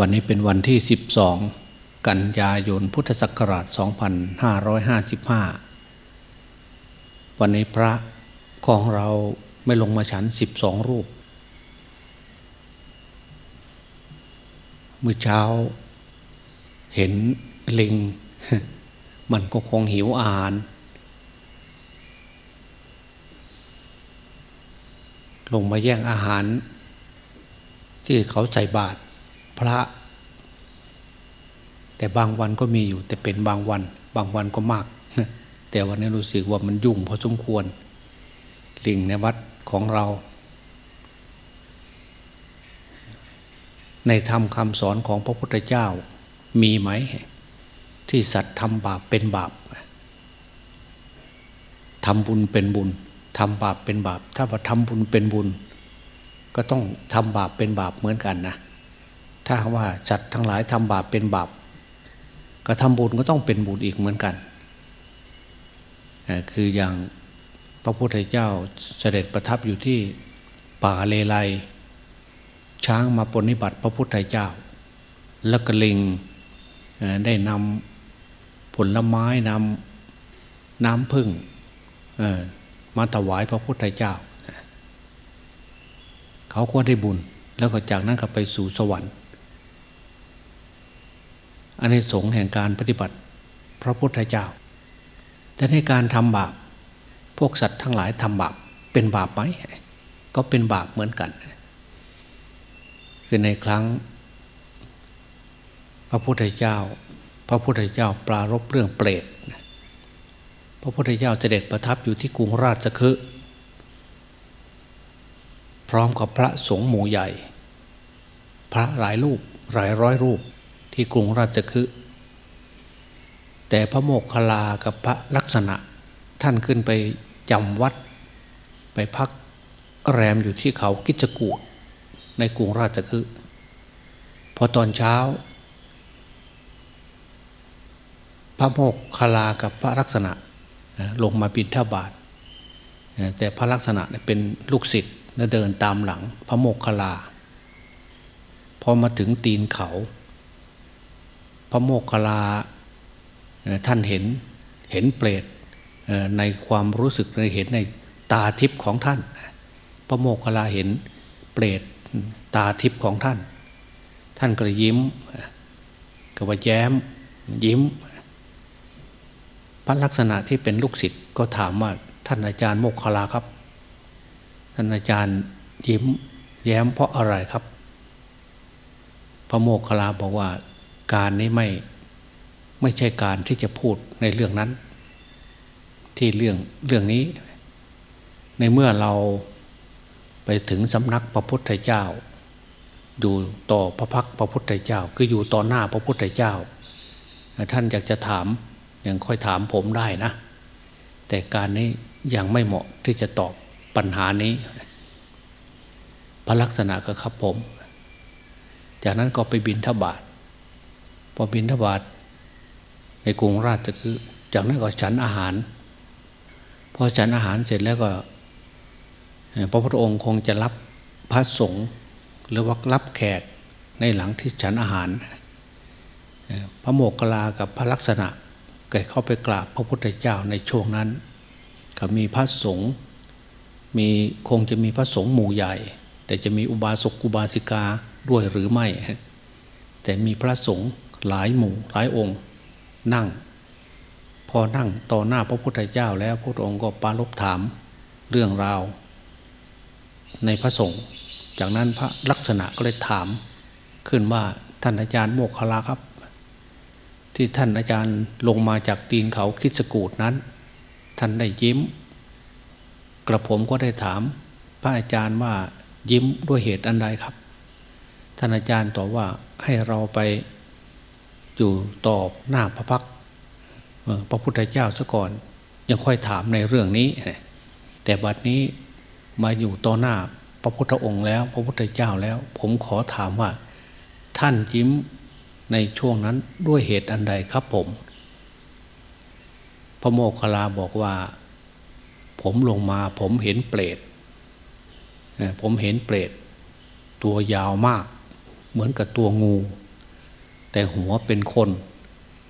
วันนี้เป็นวันที่ 12 กันยายนพุทธศักราช 2555 วันนี้พระของเราไม่ลงมาฉัน 12 รูป เมื่อเช้าเห็นลิง มันก็คงหิวอาหารลงมาแย่งอาหาร ที่เขาใส่บาตร พระ แต่บางวันก็มีอยู่ แต่เป็นบางวัน บางวันก็มาก แต่วันนี้รู้สึกว่ามันยุ่งพอสมควรลิงในวัดของเรา ในธรรมคำสอนของพระพุทธเจ้ามีไหม ที่สัตว์ทำบาปเป็นบาปทำบุญเป็นบุญทำบาปเป็นบาป ถ้าว่าทำบุญเป็นบุญ ก็ต้องทำบาปเป็นบาปเหมือนกันนะ ถ้าว่าจัดทั้งหลายทำบาปเป็นบาปก็ทำบุญก็ต้องเป็นบุญอีกเหมือนกันคืออย่างพระพุทธเจ้าเสด็จประทับอยู่ที่ป่าเลไลช้างมาปนิบัติพระพุทธเจ้า แล้วกลิงได้นำผลไม้นำน้ำพึ่งมาถวายพระพุทธเจ้า เขาก็ได้บุญ แล้วก็จากนั้นก็ไปสู่สวรรค์ อันนี้สงแห่งการปฏิบัติพระพุทธเจ้า แต่ในการทำบาป พวกสัตว์ทั้งหลายทำบาปเป็นบาปไหมก็เป็นบาปเหมือนกัน คือในครั้ง พระพุทธเจ้า พระพุทธเจ้าปรารบเรื่องเปรตพระพุทธเจ้าเสด็จประทับอยู่ที่กรุงราชคฤห์พร้อมกับพระสงฆ์หมู่ใหญ่ พระหลายรูปหลายร้อยรูป ที่กรุงราชคฤห์แต่พระโมกขลากับพระลักษณะท่านขึ้นไปจำวัด ไปพักแรมอยู่ที่เขากิจกูดในกรุงราชคฤห์พอตอนเช้า พระโมกขลากับพระลักษณะลงมาบินท่าบาทแต่พระลักษณะเป็นลูกศิษย์เดินตามหลังพระโมกขลา พอมาถึงตีนเขา ระโมกขลาท่านเห็นเห็นเปรตในความรู้สึกในเห็นในตาทิพย์ของท่าน พระโมกขลาเห็นเปรตตาทิพย์ของท่าน ท่านก็ยิ้มก็ว่าแย้มยิ้ม พระลักษณะที่เป็นลูกศิษย์ก็ถามว่าท่านอาจารย์โมกขลาครับ ท่านอาจารย์ยิ้ม แย้มเพราะอะไรครับ พระโมกขลาบอกว่า การนี้ไม่ไม่ใช่การที่จะพูดในเรื่องนั้น ที่เรื่องเรื่องนี้ ในเมื่อเราไปถึงสำนักพระพุทธเจ้า อยู่ต่อพระพักพระพุทธเจ้า คืออยู่ต่อหน้าพระพุทธเจ้า ท่านอยากจะถามยังค่อยถามผมได้นะ แต่การนี้ยังไม่เหมาะที่จะตอบปัญหานี้ พระลักษณะก็ครับผม จากนั้นก็ไปบินทบาท พอบินทบาทในกรุงราชคือ จากนั้นก็ฉันอาหาร พอฉันอาหารเสร็จแล้วก็ พระพุทธองค์คงจะรับพระสงฆ์หรือว่ารับแขกในหลังที่ฉันอาหาร พระโมกขลากับพระลักษณะก็เข้าไปกราบพระพุทธเจ้าในช่วงนั้น ก็มีพระสงฆ์มีคงจะมีพระสงฆ์หมู่ใหญ่ แต่จะมีอุบาสกอุบาสิกาด้วยหรือไม่ แต่มีพระสงฆ์ หลายหมู่หลายองค์ นั่ง พอนั่งต่อหน้าพระพุทธเจ้าแล้วพระองค์ก็ปารบถามเรื่องราว ในพระสงฆ์จากนั้นพระลักษณะก็เลยถามขึ้นว่าท่านอาจารย์โมกขลาครับ ที่ท่านอาจารย์ลงมาจากตีนเขาคิดสกูดนั้น ท่านได้ยิ้ม กระผมก็ได้ถาม พระอาจารย์ว่ายิ้มด้วยเหตุอันใดครับ ท่านอาจารย์ตอบว่าให้เราไป อยู่ตอบหน้าพระพักพระพุทธเจ้าซะก่อน ยังค่อยถามในเรื่องนี้ แต่บัดนี้มาอยู่ต่อหน้าพระพุทธองค์แล้ว พระพุทธเจ้าแล้ว ผมขอถามว่า ท่านยิ้มในช่วงนั้นด้วยเหตุอันใดครับผม พระโมคคัลลาบอกว่า ผมลงมาผมเห็นเปรตผมเห็นเปรต ตัวยาวมาก เหมือนกับตัวงู แต่หัวเป็นคน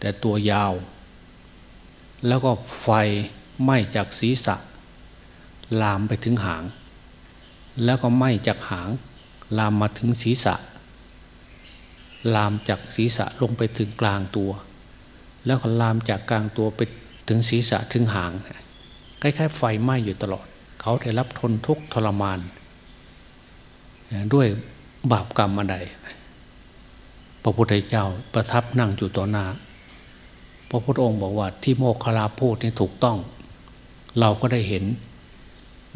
แต่ตัวยาว แล้วก็ไฟไหม้จากศีรษะ ลามไปถึงหาง แล้วก็ไหม้จากหาง ลามมาถึงศีรษะ ลามจากศีรษะลงไปถึงกลางตัว แล้วก็ลามจากกลางตัวไปถึงศีรษะถึงหางคล้ายๆไฟไหม้อยู่ตลอด เขาได้รับทนทุกข์ทรมาน ด้วยบาปกรรมอันใด พระพุทธเจ้าประทับนั่งอยู่ต่อหน้า พระพุทธองค์บอกว่าที่โมคคลาพูดนี่ถูกต้อง เราก็ได้เห็น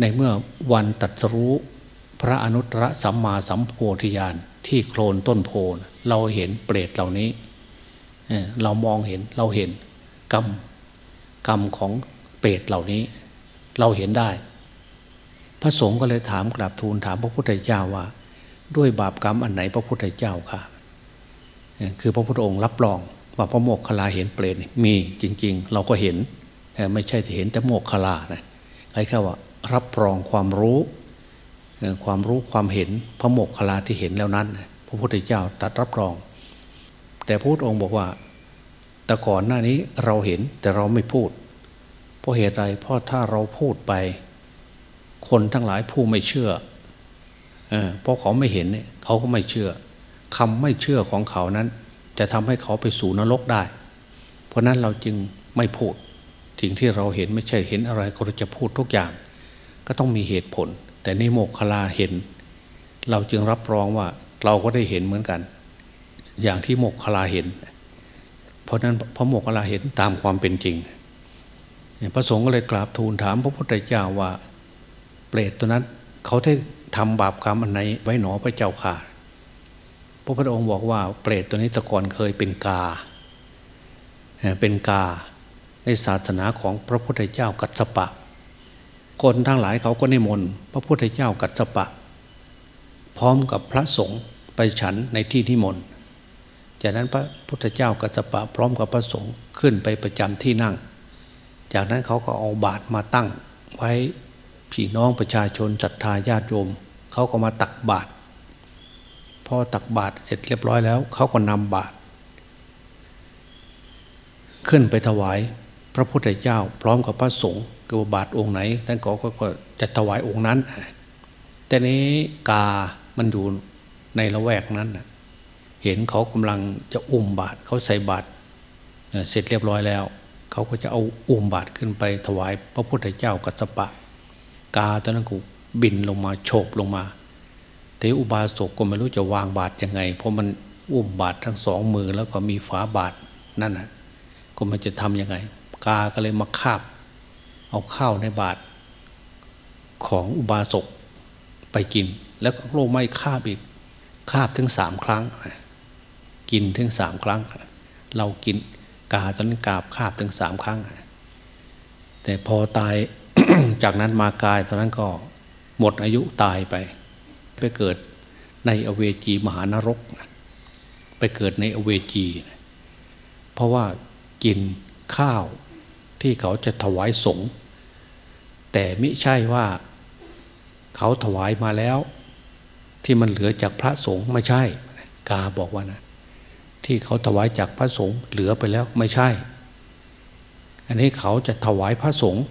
ในเมื่อวันตัดสรู้พระอนุตตรสัมมาสัมโพธิญาณที่โคลนต้นโพนเราเห็นเปรตเหล่านี้เรามองเห็นเราเห็นกรรมกรรมของเปรตเหล่านี้ เราเห็นได้ พระสงฆ์ก็เลยถามกราบทูลถามพระพุทธเจ้าว่า ด้วยบาปกรรมอันไหนพระพุทธเจ้าค่ะ คือพระพุทธองค์รับรอง ว่าพระโมกขลาเห็นเปรตมีจริง ๆ เราก็เห็นไม่ใช่ที่เห็นแต่โมกขลานะใครแค่ว่ารับรองความรู้ความรู้ความเห็นพระโมกขลาที่เห็นแล้วนั้น พระพุทธเจ้าตัดรับรอง แต่พระพุทธองค์บอกว่า แต่ก่อนหน้านี้เราเห็นแต่เราไม่พูด เพราะเหตุใดเพราะถ้าเราพูดไป คนทั้งหลายผู้ไม่เชื่อเพราะเขาไม่เห็นเขาก็ไม่เชื่อ คำไม่เชื่อของเขานั้น จะทำให้เขาไปสู่นรกได้ เพราะนั้นเราจึงไม่พูดสิ่งที่เราเห็นไม่ใช่เห็นอะไรก็จะพูดทุกอย่าง ก็ต้องมีเหตุผล แต่ในโมกขลาเห็น เราจึงรับรองว่าเราก็ได้เห็นเหมือนกัน อย่างที่โมกขลาเห็น เพราะนั้นพระโมกขลาเห็นตามความเป็นจริงพระสงฆ์ก็เลยกราบทูลถามพระพุทธเจ้าว่า เปรตตัวนั้นเขาได้ทำบาปกรรมอันไหนไว้หนอพระเจ้าค่ะ ระพุทธองค์บอกว่าเปรตตัวนี้ตะกอนเคยเป็นกา เป็นกาในศาสนาของพระพุทธเจ้ากัสปะ คนทั้งหลายเขาก็นิมนต์พระพุทธเจ้ากัสปะ พร้อมกับพระสงฆ์ไปฉันในที่นิมนต์จากนั้นพระพุทธเจ้ากัสปะ พร้อมกับพระสงฆ์ขึ้นไปประจำที่นั่ง จากนั้นเขาก็เอาบาตรมาตั้งไว้พี่น้องประชาชนศรัทธาญาติโยมเขาก็มาตักบาตร พอตักบาตรเสร็จเรียบร้อยแล้วเขาก็นำบาตรขึ้นไปถวายพระพุทธเจ้า พร้อมกับพระสงฆ์คือบาตรองค์ไหนท่านก็ก็จะถวายองค์นั้น แต่นี้กา มันอยู่ในละแวกนั้นเห็นเขากำลังจะอุ้มบาตรเขาใส่บาตรเสร็จเรียบร้อยแล้ว เขาก็จะเอาอุ้มบาตรขึ้นไปถวายพระพุทธเจ้ากัสปะ กาตอนนั้นกูบินลงมาโฉบลงมา แต่อุบาสกก็ไม่รู้จะวางบาตรยังไง เพราะมันอุ้มบาตรทั้งสองมือแล้วก็มีฝาบาตรนั่นนะก็มันจะทำยังไง กาก็เลยมาคาบ เอาข้าวในบาตรของอุบาสกไปกิน แล้วก็โลไม่คาบอีกคาบถึงสามครั้ง กินถึงสามครั้ง เรากินกาตอนนั้นกาบคาบถึงสามครั้ง แต่พอตายจากนั้นมากายตอนนั้นก็หมดอายุตายไป ไปเกิดในอเวจีมหานรก ไปเกิดในอเวจี เพราะว่ากินข้าวที่เขาจะถวายสงฆ์แต่ไม่ใช่ว่าเขาถวายมาแล้ว ที่มันเหลือจากพระสงฆ์ไม่ใช่ กาบอกว่านะที่เขาถวายจากพระสงฆ์เหลือไปแล้วไม่ใช่ อันนี้เขาจะถวายพระสงฆ์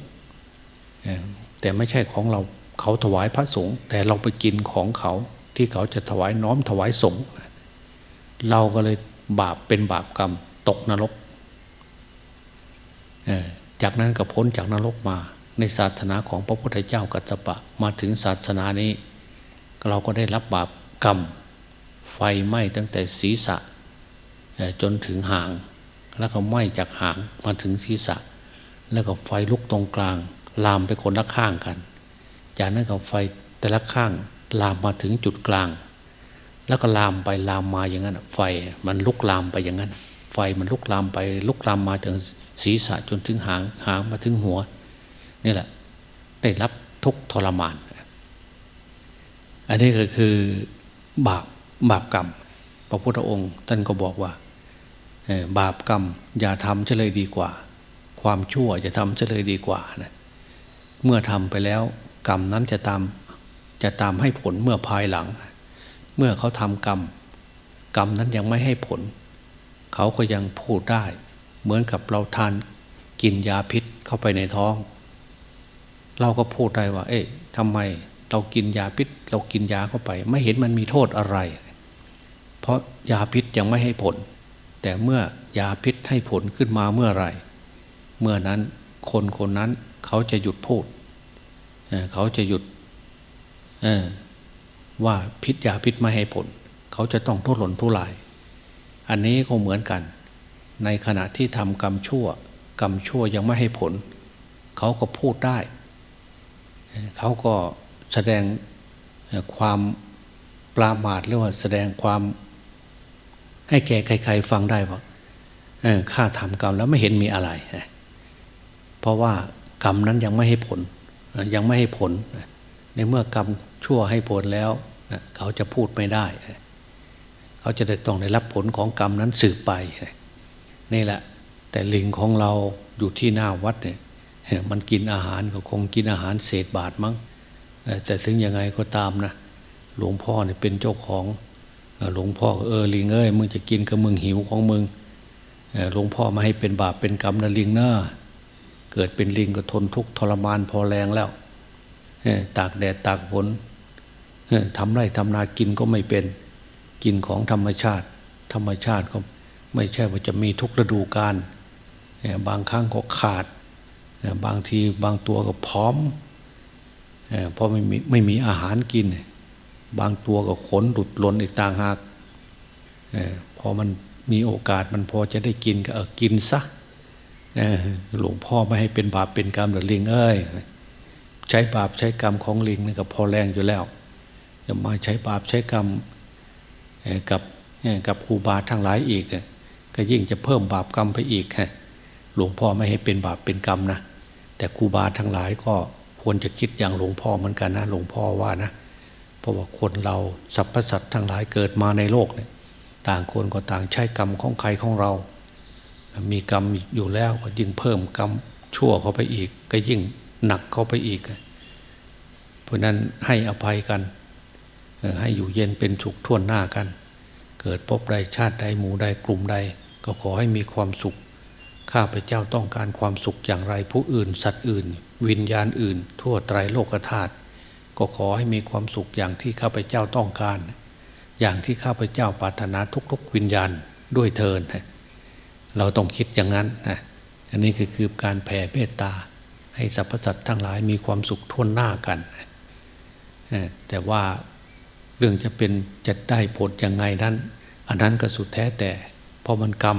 แต่ไม่ใช่ของเรา เขาถวายพระสงฆ์แต่เราไปกินของเขาที่เขาจะถวายน้อมถวายสงฆ์เราก็เลยบาปเป็นบาปกรรมตกนรก จากนั้นก็พ้นจากนรกมา ในศาสนาของพระพุทธเจ้ากัจจปะมาถึงศาสนานี้ เราก็ได้รับบาปกรรม ไฟไหม้ตั้งแต่ศีรษะจนถึงหาง แล้วก็ไหม้จากหางมาถึงศีรษะ แล้วก็ไฟลุกตรงกลาง ลามไปคนละข้างกัน จากนั้นก็ไฟแต่ละข้างลามมาถึงจุดกลาง แล้วก็ลามไปลามมาอย่างนั้นไฟมันลุกลามไปอย่างนั้น ไฟมันลุกลามไปลุกลามมาถึงศีรษะจนถึงหางหางมาถึงหัวนี่แหละ ได้รับทุกทรมาน อันนี้ก็คือบาปบาปกรรม พระพุทธองค์ ท่านก็บอกว่าบาปกรรม อย่าทำเฉลยดีกว่า ความชั่วจะทำเฉลยดีกว่านะเมื่อทำไปแล้ว กรรมนั้นจะตามจะตามให้ผลเมื่อภายหลัง เมื่อเขาทำกรรม กรรมนั้นยังไม่ให้ผล เขาก็ยังพูดได้ เหมือนกับเราทานกินยาพิษเข้าไปในท้อง เราก็พูดได้ว่า เอ๊ะทำไมเรากินยาพิษ เรากินยาเข้าไป ไม่เห็นมันมีโทษอะไร เพราะยาพิษยังไม่ให้ผล แต่เมื่อยาพิษให้ผลขึ้นมาเมื่อไรเมื่อนั้นคนคนนั้นเขาจะหยุดพูด เขาจะหยุดว่าพิษยาพิษไม่ให้ผล เขาจะต้องทุรนทุราย อันนี้ก็เหมือนกัน ในขณะที่ทำกรรมชั่ว กรรมชั่วยังไม่ให้ผล เขาก็พูดได้ เขาก็แสดงความปรามาทหรือว่าแสดงความ ให้แก่ใครๆฟังได้ว่าข้าทำกรรมแล้วไม่เห็นมีอะไร เพราะว่ากรรมนั้นยังไม่ให้ผล ยังไม่ให้ผล ในเมื่อกรรมชั่วให้ผลแล้วเขาจะพูดไม่ได้ เขาจะได้ต้องได้รับผลของกรรมนั้นสืบไปนี่แหละ แต่ลิงของเราอยู่ที่หน้าวัดเนี่ยมันกินอาหารก็คงกินอาหารเศษบาทมั้งแต่ถึงยังไงก็ตามนะหลวงพ่อเนี่ยเป็นเจ้าของหลวงพ่อเออลิงเอ้ยมึงจะกินก็มึงหิวของมึงหลวงพ่อมาให้เป็นบาปเป็นกรรมนะลิงเนอะ เกิดเป็นลิงก็ทนทุกข์ทรมานพอแรงแล้วตากแดดตากฝนทำไรทำนากินก็ไม่เป็น กินของธรรมชาติ ธรรมชาติก็ไม่ใช่ว่าจะมีทุกฤดูกาลบางครั้งก็ขาด บางทีบางตัวก็พร้อมเพราะไม่มีไม่มีอาหารกิน บางตัวก็ขนหลุดหล่นอีกต่างหากพอมันมีโอกาสมันพอจะได้กินก็กินซะ หลวงพ่อไม่ให้เป็นบาปเป็นกรรมหรือลิงเอ้ยใช้บาปใช้กรรมของลิงนี่ก็พอแรงอยู่แล้วจะมาใช้บาปใช้กรรมกับกับครูบาทั้งหลายอีกก็ยิ่งจะเพิ่มบาปกรรมไปอีกหลวงพ่อไม่ให้เป็นบาปเป็นกรรมนะแต่ครูบาทั้งหลายก็ควรจะคิดอย่างหลวงพ่อเหมือนกันนะหลวงพ่อว่านะเพราะว่าคนเราสรรพสัตว์ทั้งหลายเกิดมาในโลกเนี่ยต่างคนก็ต่างใช้กรรมของใครของเรา มีกรรมอยู่แล้วก็ยิ่งเพิ่มกรรมชั่วเข้าไปอีก ก็ยิ่งหนักเข้าไปอีก เพราะนั้นให้อภัยกันให้อยู่เย็นเป็นสุขท่วนหน้ากัน เกิดพบใดชาติใดหมู่ใดกลุ่มใด ก็ขอให้มีความสุข ข้าพเจ้าต้องการความสุขอย่างไรผู้อื่น สัตว์อื่น วิญญาณอื่น ทั่วไตรโลกธาตุก็ขอให้มีความสุขอย่างที่ข้าพเจ้าต้องการ อย่างที่ข้าพเจ้าปรารถนาทุกๆวิญญาณด้วยเทิน เราต้องคิดอย่างนั้นนะอันนี้คือคือการแผ่เมตตา ให้สรรพสัตว์ทั้งหลายมีความสุขท่วนหน้ากัน แต่ว่าเรื่องจะเป็นจะได้ผลยังไงนั้น อันนั้นก็สุดแท้แต่พอมันกรรม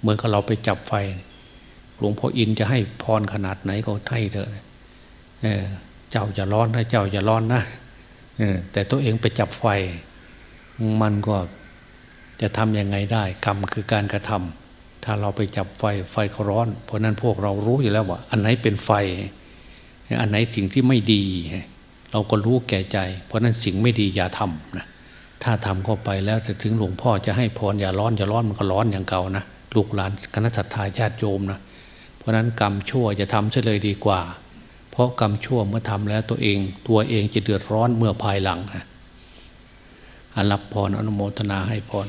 เหมือนกับเราไปจับไฟ หลวงพ่ออินจะให้พรขนาดไหนก็ให้เถอะเจ้าอย่าร้อนนะเจ้าอย่าร้อนนะแต่ตัวเองไปจับไฟ มันก็จะทำยังไงได้ กรรมคือการกระทำ ถ้าเราไปจับไฟไฟเขาร้อน เพราะนั้นพวกเรารู้อยู่แล้วว่า อันไหนเป็นไฟ อันไหนสิ่งที่ไม่ดี เราก็รู้แก่ใจ เพราะนั้นสิ่งไม่ดีอย่าทำนะถ้าทำเข้าไปแล้วถึงหลวงพ่อจะให้พรอย่าร้อนอย่าร้อนมันก็ร้อนอย่างเก่านะลูกหลานคณะสัตยาญาติโยมนะเพราะนั้นกรรมชั่วจะทำเสียเลยดีกว่า เพราะกรรมชั่วเมื่อทำแล้วตัวเอง ตัวเองจะเดือดร้อนเมื่อภายหลังนะรับพรอนุโมทนาให้พร